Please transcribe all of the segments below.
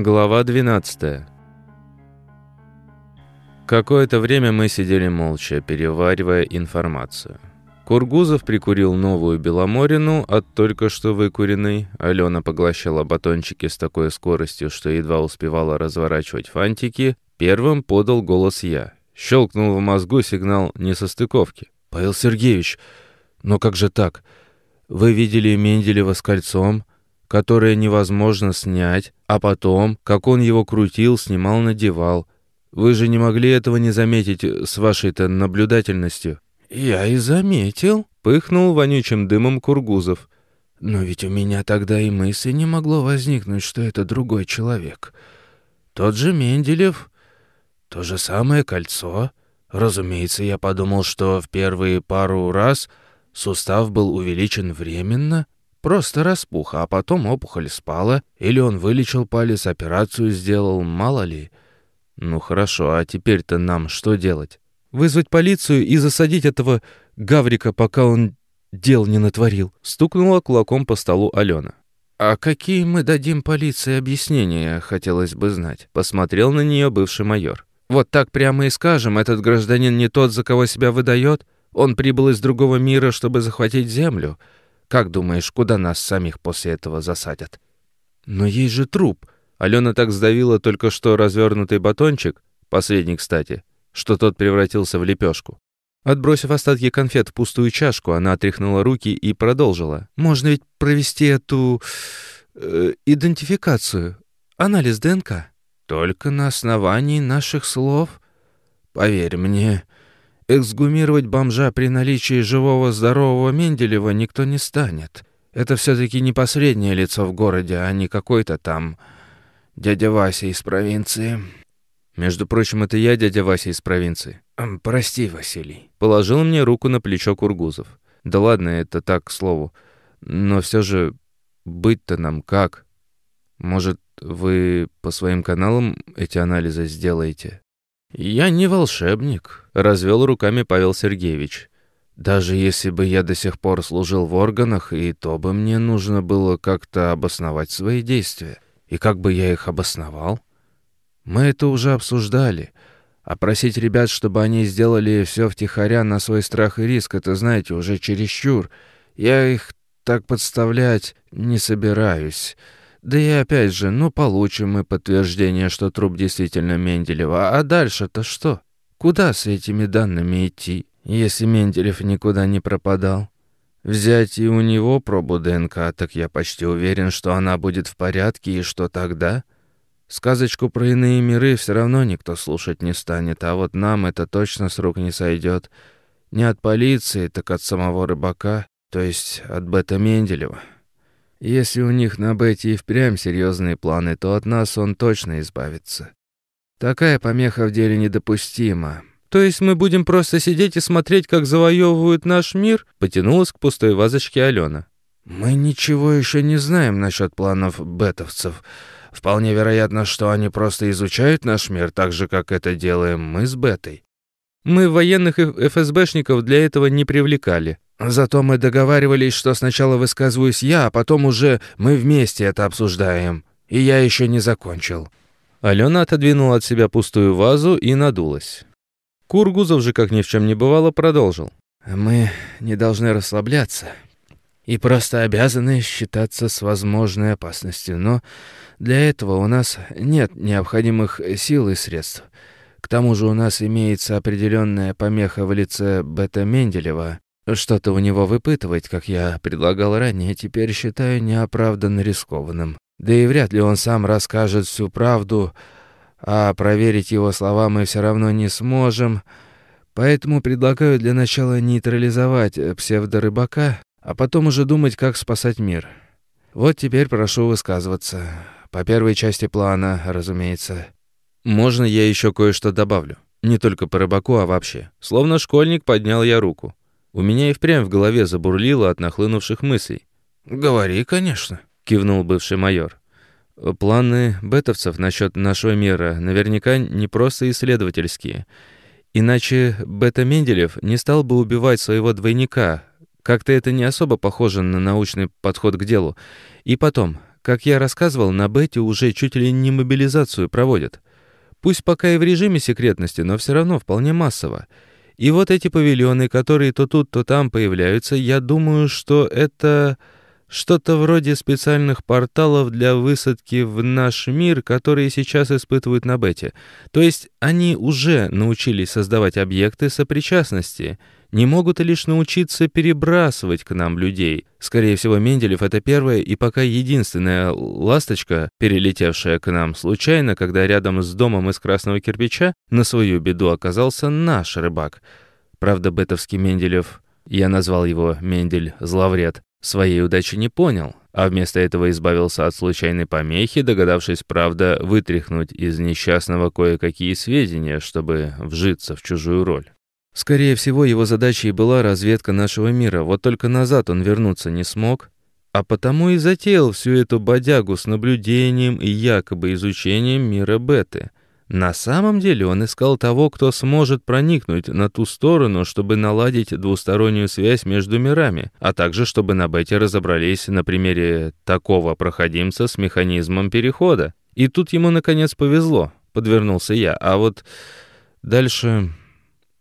Глава 12 Какое-то время мы сидели молча, переваривая информацию. Кургузов прикурил новую Беломорину от только что выкуренной. Алена поглощала батончики с такой скоростью, что едва успевала разворачивать фантики. Первым подал голос я. Щелкнул в мозгу сигнал несостыковки. «Павел Сергеевич, но как же так? Вы видели Менделева с кольцом?» Которое невозможно снять, а потом, как он его крутил, снимал, надевал. Вы же не могли этого не заметить с вашей-то наблюдательностью». «Я и заметил», — пыхнул вонючим дымом Кургузов. «Но ведь у меня тогда и мысли не могло возникнуть, что это другой человек. Тот же Менделев, то же самое кольцо. Разумеется, я подумал, что в первые пару раз сустав был увеличен временно, Просто распух, а потом опухоль спала, или он вылечил палец, операцию сделал, мало ли. Ну хорошо, а теперь-то нам что делать? Вызвать полицию и засадить этого Гаврика, пока он дел не натворил. Стукнула кулаком по столу Алена. «А какие мы дадим полиции объяснения, хотелось бы знать?» Посмотрел на нее бывший майор. «Вот так прямо и скажем, этот гражданин не тот, за кого себя выдает. Он прибыл из другого мира, чтобы захватить землю. Как думаешь, куда нас самих после этого засадят? Но есть же труп. Алена так сдавила только что развернутый батончик, последний, кстати, что тот превратился в лепешку. Отбросив остатки конфет в пустую чашку, она отряхнула руки и продолжила. «Можно ведь провести эту... Э, идентификацию, анализ ДНК. Только на основании наших слов. Поверь мне, Эксгумировать бомжа при наличии живого здорового Менделева никто не станет. Это все-таки не последнее лицо в городе, а не какой-то там дядя Вася из провинции. Между прочим, это я, дядя Вася из провинции. Прости, Василий. Положил мне руку на плечо Кургузов. Да ладно, это так, к слову. Но все же быть-то нам как? Может, вы по своим каналам эти анализы сделаете? «Я не волшебник», — развел руками Павел Сергеевич. «Даже если бы я до сих пор служил в органах, и то бы мне нужно было как-то обосновать свои действия. И как бы я их обосновал? Мы это уже обсуждали. А просить ребят, чтобы они сделали все втихаря на свой страх и риск, это, знаете, уже чересчур. Я их так подставлять не собираюсь». Да и опять же, ну получим мы подтверждение, что труп действительно Менделева, а дальше-то что? Куда с этими данными идти, если Менделев никуда не пропадал? Взять и у него пробу ДНК, так я почти уверен, что она будет в порядке, и что тогда? Сказочку про иные миры все равно никто слушать не станет, а вот нам это точно с рук не сойдет. Не от полиции, так от самого рыбака, то есть от Бета Менделева. Если у них на Бетти и впрямь серьезные планы, то от нас он точно избавится. Такая помеха в деле недопустима. То есть мы будем просто сидеть и смотреть, как завоевывают наш мир? Потянулась к пустой вазочке Алена. Мы ничего еще не знаем насчет планов бетовцев. Вполне вероятно, что они просто изучают наш мир так же, как это делаем мы с Бетой. Мы военных и ФСБшников для этого не привлекали. Зато мы договаривались, что сначала высказываюсь я, а потом уже мы вместе это обсуждаем. И я еще не закончил». Алена отодвинула от себя пустую вазу и надулась. Кургузов же, как ни в чем не бывало, продолжил. «Мы не должны расслабляться и просто обязаны считаться с возможной опасностью, но для этого у нас нет необходимых сил и средств. К тому же у нас имеется определенная помеха в лице Бета Менделева, что-то у него выпытывать, как я предлагал ранее, теперь считаю неоправданно рискованным. Да и вряд ли он сам расскажет всю правду, а проверить его слова мы все равно не сможем. Поэтому предлагаю для начала нейтрализовать псевдорыбака, а потом уже думать, как спасать мир. Вот теперь прошу высказываться. По первой части плана, разумеется. Можно я еще кое-что добавлю? Не только по рыбаку, а вообще. Словно школьник поднял я руку. У меня и впрямь в голове забурлило от нахлынувших мыслей. «Говори, конечно», — кивнул бывший майор. «Планы бетовцев насчет нашего мира наверняка не просто исследовательские. Иначе Бета Менделев не стал бы убивать своего двойника. Как-то это не особо похоже на научный подход к делу. И потом, Как я рассказывал, на Бете уже чуть ли не мобилизацию проводят. Пусть пока и в режиме секретности, но все равно вполне массово. И вот эти павильоны, которые то тут, то там появляются, я думаю, что это что-то вроде специальных порталов для высадки в наш мир, которые сейчас испытывают на Бете. То есть они уже научились создавать объекты сопричастности — не могут лишь научиться перебрасывать к нам людей. Скорее всего, Менделев — это первая и пока единственная ласточка, перелетевшая к нам случайно, когда рядом с домом из красного кирпича на свою беду оказался наш рыбак. Правда, бетовский Менделев, я назвал его Мендель Зловред, своей удачи не понял, а вместо этого избавился от случайной помехи, догадавшись, правда, вытряхнуть из несчастного кое-какие сведения, чтобы вжиться в чужую роль. Скорее всего, его задачей была разведка нашего мира, вот только назад он вернуться не смог, а потому и затеял всю эту бодягу с наблюдением и якобы изучением мира Беты. На самом деле он искал того, кто сможет проникнуть на ту сторону, чтобы наладить двустороннюю связь между мирами, а также чтобы на Бете разобрались на примере такого проходимца с механизмом перехода. И тут ему, наконец, повезло, подвернулся я, а вот дальше...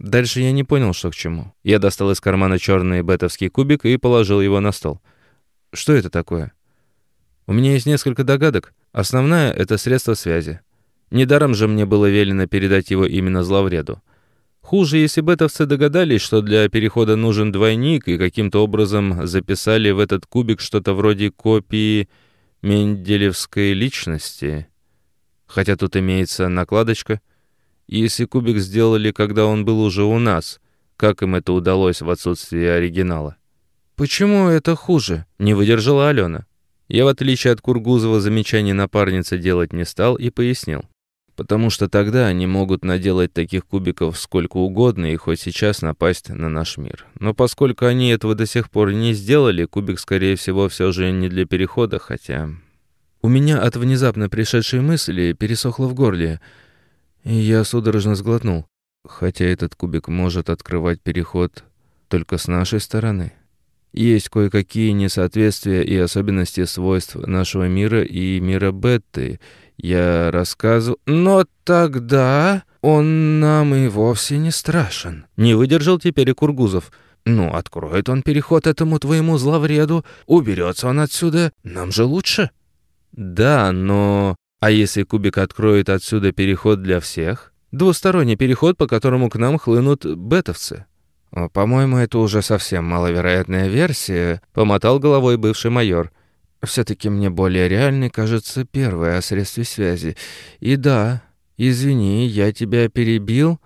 Дальше я не понял, что к чему. Я достал из кармана черный бетовский кубик и положил его на стол. Что это такое? У меня есть несколько догадок. Основная — это средство связи. Недаром же мне было велено передать его именно зловреду. Хуже, если бетовцы догадались, что для перехода нужен двойник, и каким-то образом записали в этот кубик что-то вроде копии Менделевской личности. Хотя тут имеется накладочка — если кубик сделали, когда он был уже у нас, как им это удалось в отсутствии оригинала? «Почему это хуже?» — не выдержала Алена. Я, в отличие от Кургузова, замечаний напарницы делать не стал и пояснил. Потому что тогда они могут наделать таких кубиков сколько угодно и хоть сейчас напасть на наш мир. Но поскольку они этого до сих пор не сделали, кубик, скорее всего, все же не для перехода, хотя... У меня от внезапно пришедшей мысли пересохло в горле — и я судорожно сглотнул. Хотя этот кубик может открывать переход только с нашей стороны. Есть кое-какие несоответствия и особенности свойств нашего мира и мира Бетты. Я рассказывал... Но тогда он нам и вовсе не страшен. Не выдержал теперь и Кургузов. Ну, откроет он переход этому твоему зловреду, уберется он отсюда, нам же лучше. Да, но а если кубик откроет отсюда переход для всех? Двусторонний переход, по которому к нам хлынут бетовцы. «По-моему, это уже совсем маловероятная версия», — помотал головой бывший майор. «Все-таки мне более реальной кажется первая о средстве связи. И да, извини, я тебя перебил.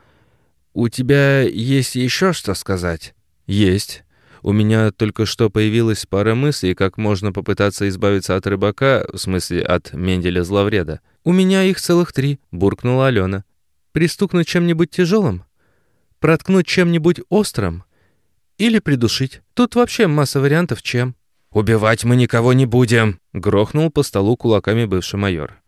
У тебя есть еще что сказать?» «Есть». У меня только что появилась пара мыслей, как можно попытаться избавиться от рыбака, в смысле от Менделя Зловреда. «У меня их целых три», — буркнула Алена. «Пристукнуть чем-нибудь тяжелым? Проткнуть чем-нибудь острым? Или придушить? Тут вообще масса вариантов чем». «Убивать мы никого не будем», — грохнул по столу кулаками бывший майор.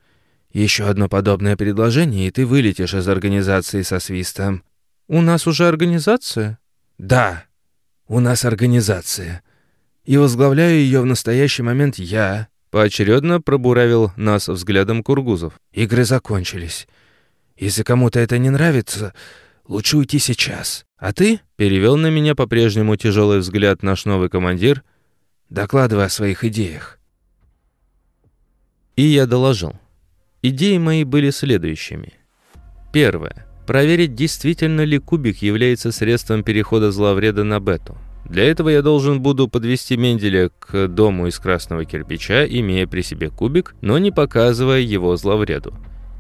«Еще одно подобное предложение, и ты вылетишь из организации со свистом». «У нас уже организация?» «Да», у нас организация. И возглавляю ее в настоящий момент я». Поочередно пробуравил нас взглядом Кургузов. «Игры закончились. Если кому-то это не нравится, лучше уйти сейчас. А ты?» — перевел на меня по-прежнему тяжелый взгляд наш новый командир. «Докладывай о своих идеях». И я доложил. Идеи мои были следующими. Первое проверить, действительно ли кубик является средством перехода зловреда на бету. Для этого я должен буду подвести Менделя к дому из красного кирпича, имея при себе кубик, но не показывая его зловреду.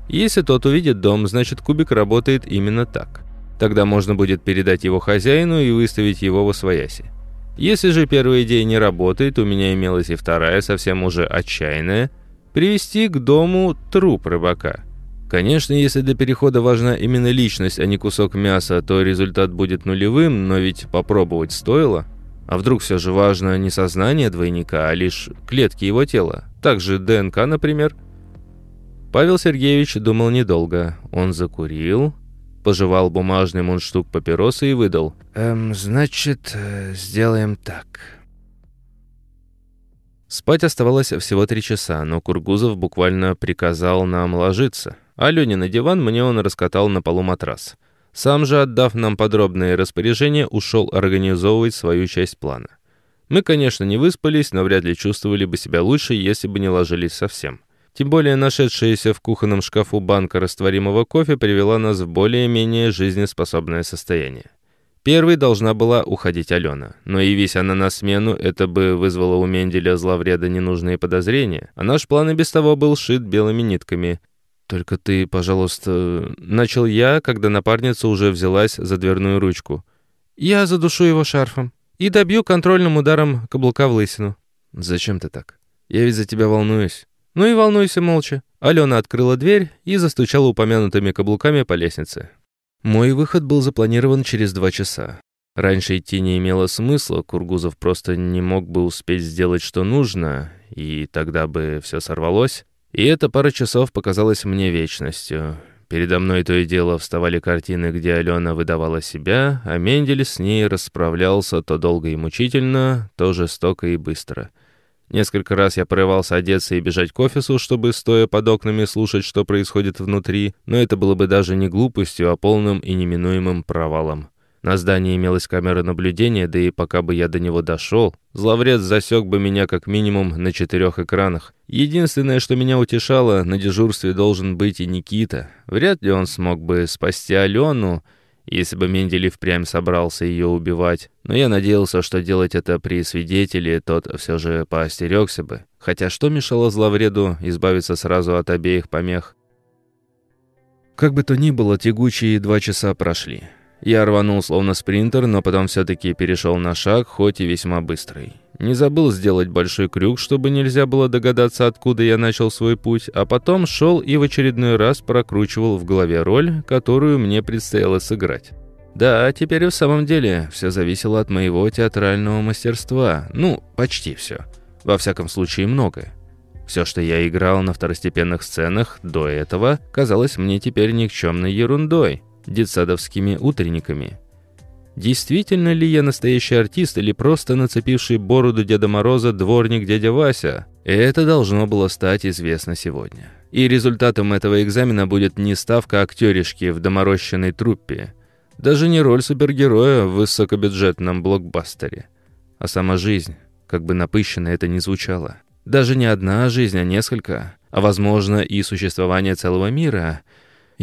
Если тот увидит дом, значит кубик работает именно так. Тогда можно будет передать его хозяину и выставить его во свояси. Если же первая идея не работает, у меня имелась и вторая, совсем уже отчаянная, привести к дому труп рыбака – Конечно, если для перехода важна именно личность, а не кусок мяса, то результат будет нулевым, но ведь попробовать стоило. А вдруг все же важно не сознание двойника, а лишь клетки его тела? Также ДНК, например. Павел Сергеевич думал недолго. Он закурил, пожевал бумажный мундштук папиросы и выдал. «Эм, значит, э, сделаем так». Спать оставалось всего три часа, но Кургузов буквально приказал нам ложиться. Алене на диван мне он раскатал на полу матрас. Сам же, отдав нам подробные распоряжения, ушел организовывать свою часть плана. Мы, конечно, не выспались, но вряд ли чувствовали бы себя лучше, если бы не ложились совсем. Тем более нашедшаяся в кухонном шкафу банка растворимого кофе привела нас в более-менее жизнеспособное состояние. Первой должна была уходить Алена. Но явись она на смену, это бы вызвало у Менделя зловреда ненужные подозрения. А наш план и без того был шит белыми нитками. «Только ты, пожалуйста...» Начал я, когда напарница уже взялась за дверную ручку. «Я задушу его шарфом и добью контрольным ударом каблука в лысину». «Зачем ты так? Я ведь за тебя волнуюсь». «Ну и волнуйся молча». Алена открыла дверь и застучала упомянутыми каблуками по лестнице. Мой выход был запланирован через два часа. Раньше идти не имело смысла, Кургузов просто не мог бы успеть сделать, что нужно, и тогда бы все сорвалось. И эта пара часов показалась мне вечностью. Передо мной то и дело вставали картины, где Алена выдавала себя, а Мендель с ней расправлялся то долго и мучительно, то жестоко и быстро — Несколько раз я порывался одеться и бежать к офису, чтобы, стоя под окнами, слушать, что происходит внутри, но это было бы даже не глупостью, а полным и неминуемым провалом. На здании имелась камера наблюдения, да и пока бы я до него дошел, зловред засек бы меня как минимум на четырех экранах. Единственное, что меня утешало, на дежурстве должен быть и Никита. Вряд ли он смог бы спасти Алену, если бы Менделев прям собрался ее убивать. Но я надеялся, что делать это при свидетеле тот все же поостерегся бы. Хотя что мешало зловреду избавиться сразу от обеих помех? Как бы то ни было, тягучие два часа прошли. Я рванул словно спринтер, но потом все-таки перешел на шаг, хоть и весьма быстрый. Не забыл сделать большой крюк, чтобы нельзя было догадаться, откуда я начал свой путь, а потом шел и в очередной раз прокручивал в голове роль, которую мне предстояло сыграть. Да, теперь в самом деле все зависело от моего театрального мастерства. Ну, почти все. Во всяком случае, многое. Все, что я играл на второстепенных сценах до этого, казалось мне теперь никчемной ерундой, детсадовскими утренниками. Действительно ли я настоящий артист или просто нацепивший бороду Деда Мороза дворник дядя Вася? Это должно было стать известно сегодня. И результатом этого экзамена будет не ставка актеришки в доморощенной труппе, даже не роль супергероя в высокобюджетном блокбастере, а сама жизнь, как бы напыщенно это ни звучало. Даже не одна жизнь, а несколько, а возможно и существование целого мира —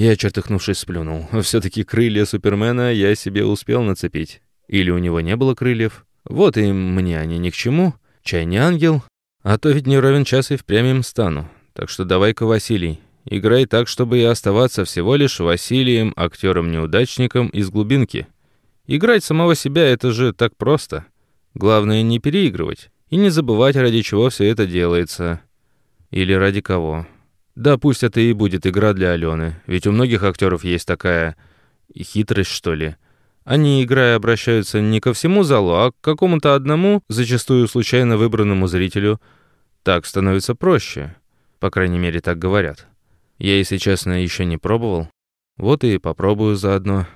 я, чертыхнувшись, сплюнул. Все-таки крылья Супермена я себе успел нацепить. Или у него не было крыльев. Вот и мне они ни к чему. Чай не ангел. А то ведь не ровен час и впрямь им стану. Так что давай-ка, Василий, играй так, чтобы и оставаться всего лишь Василием, актером-неудачником из глубинки. Играть самого себя — это же так просто. Главное не переигрывать и не забывать, ради чего все это делается. Или ради кого. Да, пусть это и будет игра для Алены, ведь у многих актеров есть такая хитрость, что ли. Они, играя, обращаются не ко всему залу, а к какому-то одному, зачастую случайно выбранному зрителю. Так становится проще. По крайней мере, так говорят. Я, если честно, еще не пробовал. Вот и попробую заодно.